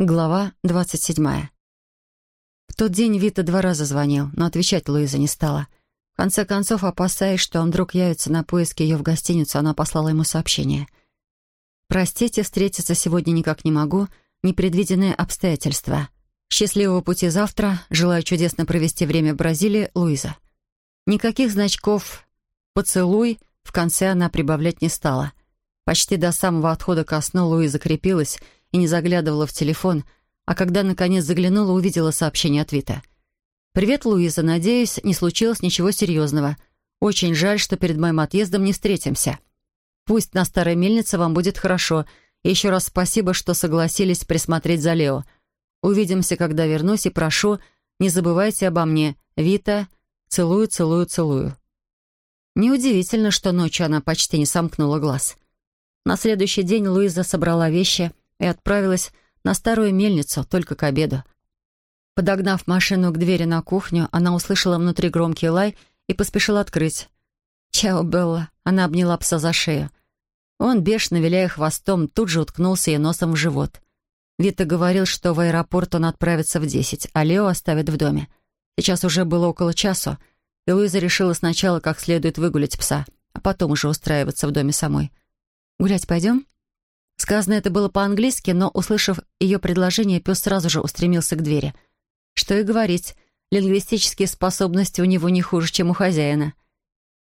Глава двадцать седьмая. В тот день Вита два раза звонил, но отвечать Луиза не стала. В конце концов, опасаясь, что он вдруг явится на поиски ее в гостиницу, она послала ему сообщение. «Простите, встретиться сегодня никак не могу. Непредвиденные обстоятельства. Счастливого пути завтра. Желаю чудесно провести время в Бразилии. Луиза». Никаких значков «поцелуй» в конце она прибавлять не стала. Почти до самого отхода ко сну Луиза крепилась и не заглядывала в телефон, а когда наконец заглянула, увидела сообщение от Вита. «Привет, Луиза. Надеюсь, не случилось ничего серьезного. Очень жаль, что перед моим отъездом не встретимся. Пусть на старой мельнице вам будет хорошо. И еще раз спасибо, что согласились присмотреть за Лео. Увидимся, когда вернусь, и прошу, не забывайте обо мне. Вита, целую, целую, целую». Неудивительно, что ночью она почти не сомкнула глаз. На следующий день Луиза собрала вещи и отправилась на старую мельницу только к обеду. Подогнав машину к двери на кухню, она услышала внутри громкий лай и поспешила открыть. «Чао, Белла!» Она обняла пса за шею. Он, бешено виляя хвостом, тут же уткнулся ей носом в живот. Вита говорил, что в аэропорт он отправится в десять, а Лео оставит в доме. Сейчас уже было около часу, и Луиза решила сначала как следует выгулять пса, а потом уже устраиваться в доме самой. «Гулять пойдем?» Сказано это было по-английски, но, услышав ее предложение, пес сразу же устремился к двери. Что и говорить, лингвистические способности у него не хуже, чем у хозяина.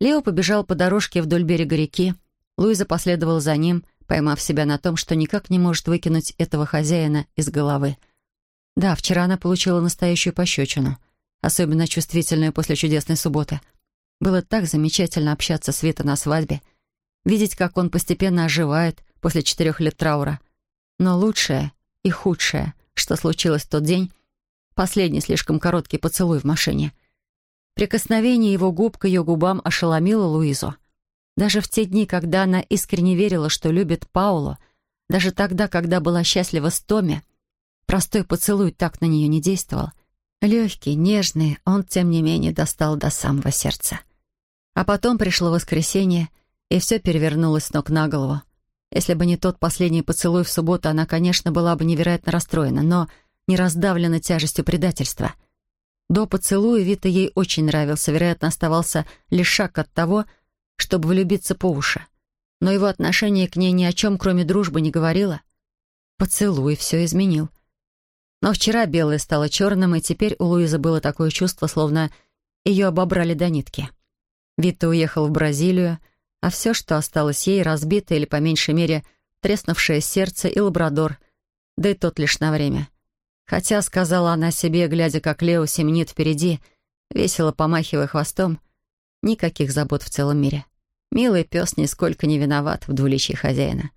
Лео побежал по дорожке вдоль берега реки. Луиза последовала за ним, поймав себя на том, что никак не может выкинуть этого хозяина из головы. Да, вчера она получила настоящую пощечину, особенно чувствительную после чудесной субботы. Было так замечательно общаться с Вита на свадьбе, видеть, как он постепенно оживает, после четырех лет траура. Но лучшее и худшее, что случилось в тот день, последний слишком короткий поцелуй в машине. Прикосновение его губ к ее губам ошеломило Луизу. Даже в те дни, когда она искренне верила, что любит Пауло, даже тогда, когда была счастлива с Томи, простой поцелуй так на нее не действовал. Легкий, нежный, он, тем не менее, достал до самого сердца. А потом пришло воскресенье, и все перевернулось с ног на голову. Если бы не тот последний поцелуй в субботу, она, конечно, была бы невероятно расстроена, но не раздавлена тяжестью предательства. До поцелуя Вита ей очень нравился, вероятно, оставался лишь шаг от того, чтобы влюбиться по уши. Но его отношение к ней ни о чем, кроме дружбы, не говорило. Поцелуй все изменил. Но вчера белое стало черным, и теперь у Луизы было такое чувство, словно ее обобрали до нитки. Вита уехал в Бразилию, а все, что осталось ей, разбитое или, по меньшей мере, треснувшее сердце и лабрадор, да и тот лишь на время. Хотя, сказала она себе, глядя, как Лео семенит впереди, весело помахивая хвостом, никаких забот в целом мире. Милый пес нисколько не виноват в двуличии хозяина.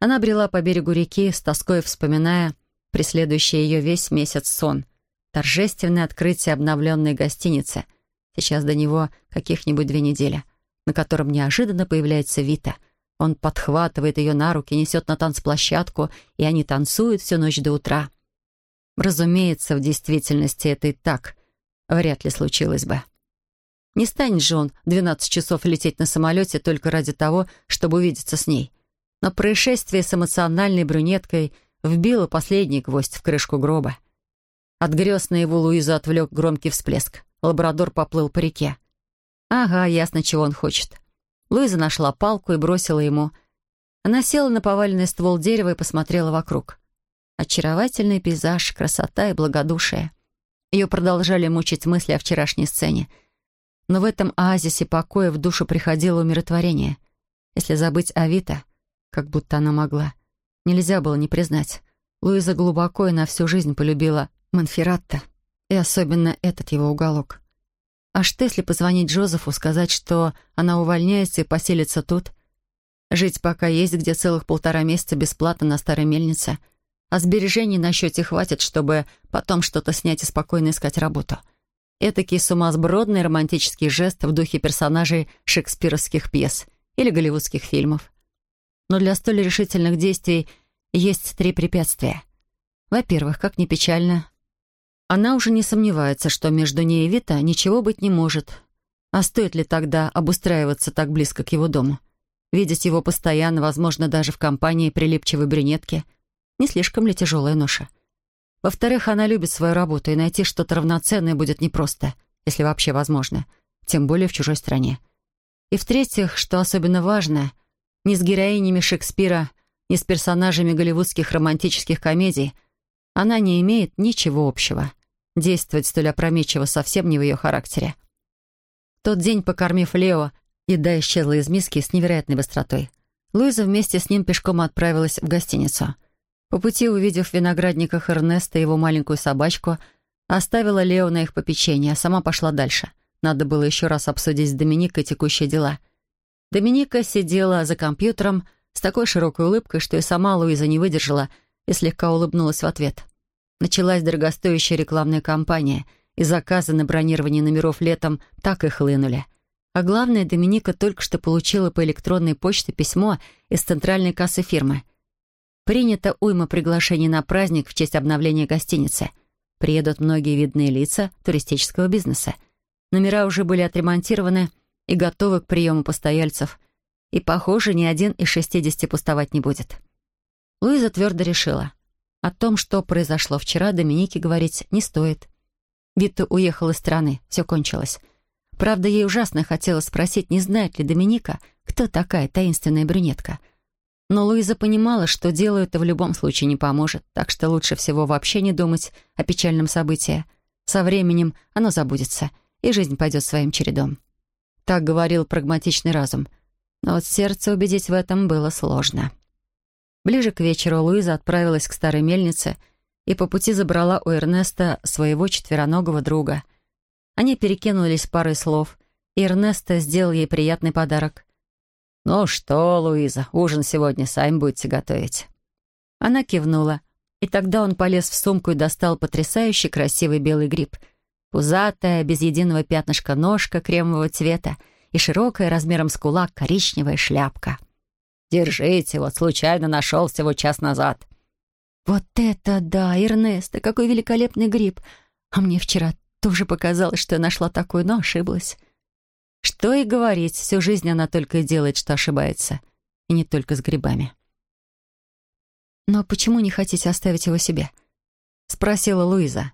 Она брела по берегу реки, с тоской вспоминая преследующий ее весь месяц сон, торжественное открытие обновленной гостиницы. Сейчас до него каких-нибудь две недели — на котором неожиданно появляется Вита. Он подхватывает ее на руки, несет на танцплощадку, и они танцуют всю ночь до утра. Разумеется, в действительности это и так вряд ли случилось бы. Не станет же он 12 часов лететь на самолете только ради того, чтобы увидеться с ней. Но происшествие с эмоциональной брюнеткой вбило последний гвоздь в крышку гроба. От грез на его Луизу отвлек громкий всплеск. Лабрадор поплыл по реке. Ага, ясно, чего он хочет. Луиза нашла палку и бросила ему. Она села на поваленный ствол дерева и посмотрела вокруг. Очаровательный пейзаж, красота и благодушие. Ее продолжали мучить мысли о вчерашней сцене. Но в этом оазисе покоя в душу приходило умиротворение. Если забыть о Вита, как будто она могла, нельзя было не признать. Луиза глубоко и на всю жизнь полюбила Монферратто, и особенно этот его уголок. А что, если позвонить Джозефу, сказать, что она увольняется и поселится тут? Жить пока есть, где целых полтора месяца бесплатно на старой мельнице. А сбережений на счете хватит, чтобы потом что-то снять и спокойно искать работу. Этакий сумасбродный романтический жест в духе персонажей шекспировских пьес или голливудских фильмов. Но для столь решительных действий есть три препятствия. Во-первых, как ни печально, она уже не сомневается, что между ней и Вита ничего быть не может. А стоит ли тогда обустраиваться так близко к его дому? Видеть его постоянно, возможно, даже в компании прилипчивой брюнетки. Не слишком ли тяжелая ноша? Во-вторых, она любит свою работу, и найти что-то равноценное будет непросто, если вообще возможно, тем более в чужой стране. И в-третьих, что особенно важно, ни с героинями Шекспира, ни с персонажами голливудских романтических комедий она не имеет ничего общего. Действовать столь опрометчиво совсем не в ее характере. тот день, покормив Лео, еда исчезла из миски с невероятной быстротой. Луиза вместе с ним пешком отправилась в гостиницу. По пути, увидев в виноградниках Эрнеста и его маленькую собачку, оставила Лео на их попечение, а сама пошла дальше. Надо было еще раз обсудить с Доминикой текущие дела. Доминика сидела за компьютером с такой широкой улыбкой, что и сама Луиза не выдержала и слегка улыбнулась в ответ. Началась дорогостоящая рекламная кампания, и заказы на бронирование номеров летом так и хлынули. А главное, Доминика только что получила по электронной почте письмо из центральной кассы фирмы — Принято уйма приглашений на праздник в честь обновления гостиницы. Приедут многие видные лица туристического бизнеса. Номера уже были отремонтированы и готовы к приему постояльцев. И, похоже, ни один из шестидесяти пустовать не будет. Луиза твердо решила. О том, что произошло вчера, Доминике говорить не стоит. Вита уехала из страны, все кончилось. Правда, ей ужасно хотелось спросить, не знает ли Доминика, кто такая таинственная брюнетка — но Луиза понимала, что делу это в любом случае не поможет, так что лучше всего вообще не думать о печальном событии. Со временем оно забудется, и жизнь пойдет своим чередом. Так говорил прагматичный разум. Но вот сердце убедить в этом было сложно. Ближе к вечеру Луиза отправилась к старой мельнице и по пути забрала у Эрнеста своего четвероногого друга. Они перекинулись парой слов, и Эрнеста сделал ей приятный подарок — «Ну что, Луиза, ужин сегодня сами будете готовить?» Она кивнула, и тогда он полез в сумку и достал потрясающий красивый белый гриб. Пузатая, без единого пятнышка ножка кремового цвета и широкая, размером с кулак, коричневая шляпка. «Держите, вот случайно нашел всего час назад». «Вот это да, Эрнест, какой великолепный гриб! А мне вчера тоже показалось, что я нашла такой, но ошиблась». Что и говорить, всю жизнь она только и делает, что ошибается. И не только с грибами. «Но почему не хотите оставить его себе?» — спросила Луиза.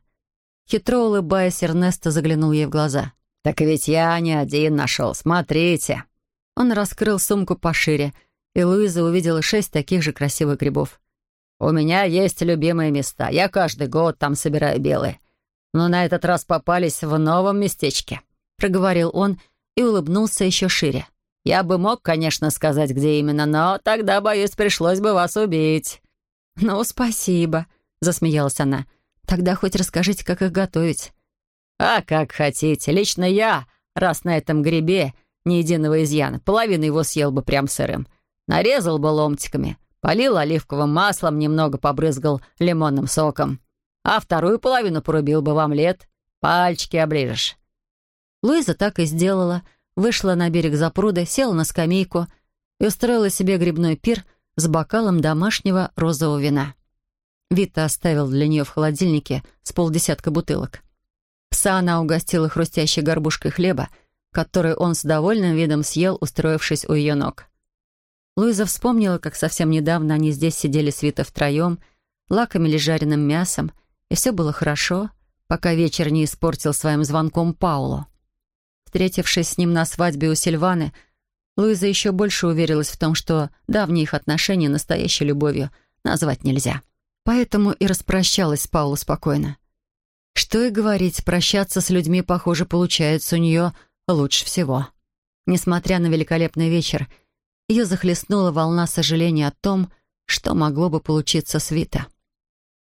Хитро улыбаясь, Эрнесто заглянул ей в глаза. «Так ведь я не один нашел, смотрите!» Он раскрыл сумку пошире, и Луиза увидела шесть таких же красивых грибов. «У меня есть любимые места. Я каждый год там собираю белые. Но на этот раз попались в новом местечке», — проговорил он и улыбнулся еще шире. «Я бы мог, конечно, сказать, где именно, но тогда, боюсь, пришлось бы вас убить». «Ну, спасибо», — засмеялась она. «Тогда хоть расскажите, как их готовить». «А как хотите. Лично я, раз на этом грибе ни единого изъяна, половину его съел бы прям сырым. Нарезал бы ломтиками, полил оливковым маслом, немного побрызгал лимонным соком. А вторую половину порубил бы в омлет. Пальчики оближешь. Луиза так и сделала. Вышла на берег запруды, села на скамейку и устроила себе грибной пир с бокалом домашнего розового вина. Вита оставил для нее в холодильнике с полдесятка бутылок. Пса она угостила хрустящей горбушкой хлеба, который он с довольным видом съел, устроившись у ее ног. Луиза вспомнила, как совсем недавно они здесь сидели с Вита втроем, лакомили жареным мясом, и все было хорошо, пока вечер не испортил своим звонком Паулу. Встретившись с ним на свадьбе у Сильваны, Луиза еще больше уверилась в том, что давние их отношения настоящей любовью назвать нельзя. Поэтому и распрощалась с Пауло спокойно. Что и говорить, прощаться с людьми, похоже, получается у нее лучше всего. Несмотря на великолепный вечер, ее захлестнула волна сожаления о том, что могло бы получиться с Вита.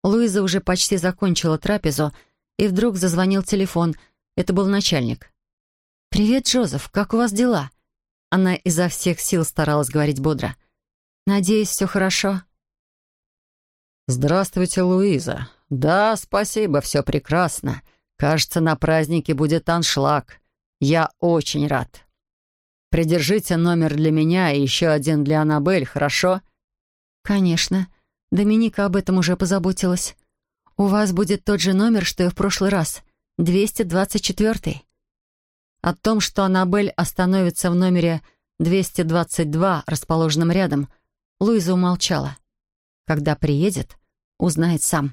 Луиза уже почти закончила трапезу, и вдруг зазвонил телефон. Это был начальник. «Привет, Джозеф, как у вас дела?» Она изо всех сил старалась говорить бодро. «Надеюсь, все хорошо?» «Здравствуйте, Луиза. Да, спасибо, все прекрасно. Кажется, на празднике будет аншлаг. Я очень рад. Придержите номер для меня и еще один для Аннабель, хорошо?» «Конечно. Доминика об этом уже позаботилась. У вас будет тот же номер, что и в прошлый раз. 224-й». О том, что Аннабель остановится в номере 222, расположенном рядом, Луиза умолчала. Когда приедет, узнает сам.